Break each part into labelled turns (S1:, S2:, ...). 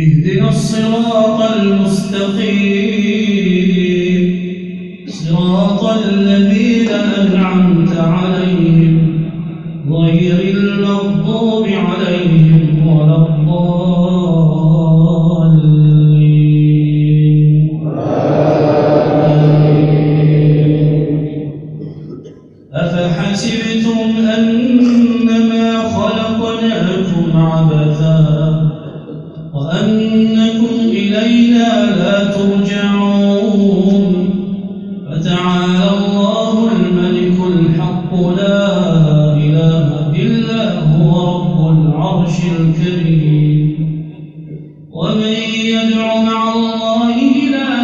S1: اهدنا الصراط المستقيم. صراط الذين أنعمت عليهم غير المغضوب عليهم ولا الضالين. أفحسبتم أنما خلقناكم عبثا؟ إلينا لا ترجعون. فتعالى الله الملك الحق لا إله إلا هو رب العرش الكريم. ومن يدع مع الله إلها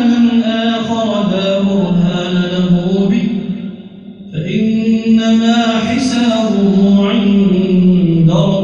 S1: آخر لا برهان له به فإنما حسابه عند ربه.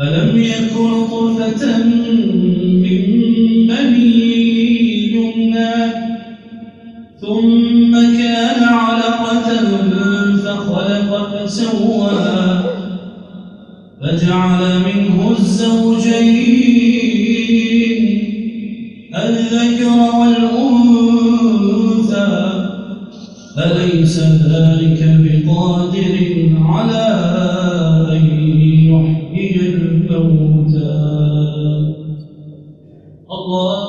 S1: ألم يكن طرفة من مني يمنى ثم كان علقة فخلق فسوى فجعل منه الزوجين الذكر والأنثى أليس ذلك بقادر على الموتى الله